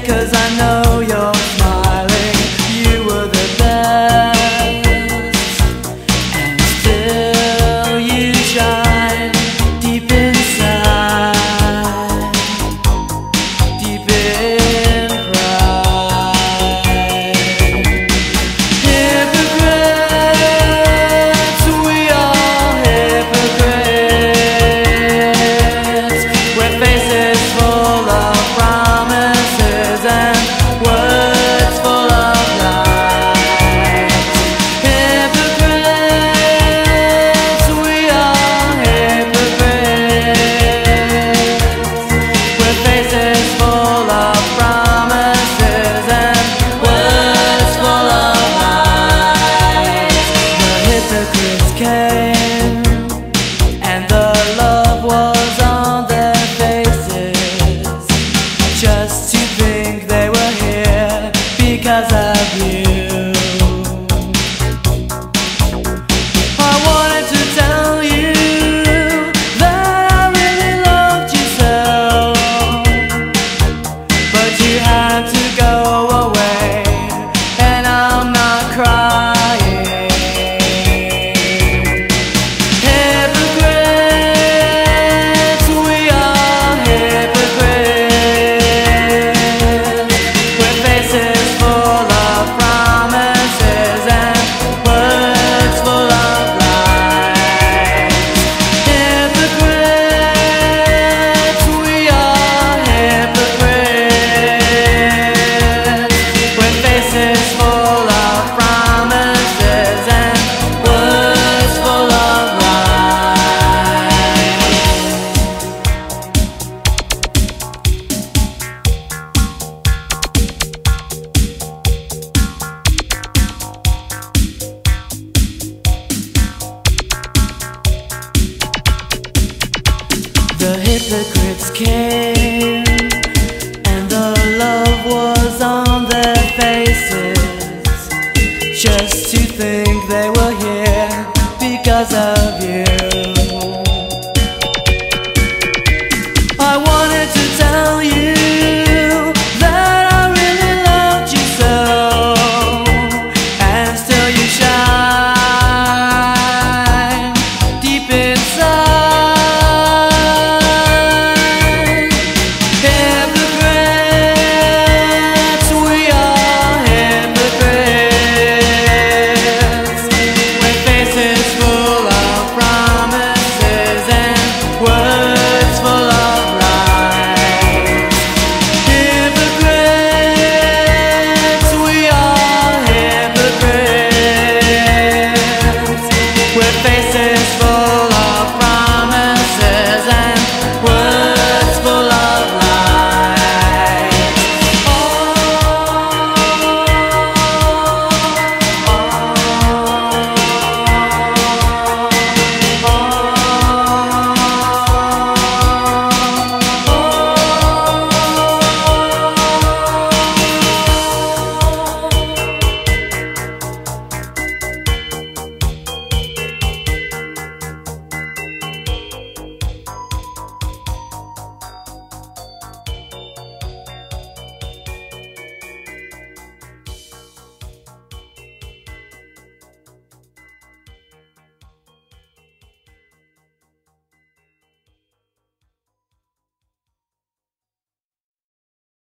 cause I know care. The hypocrites came and the love was on their faces. Just to think they were here because of you.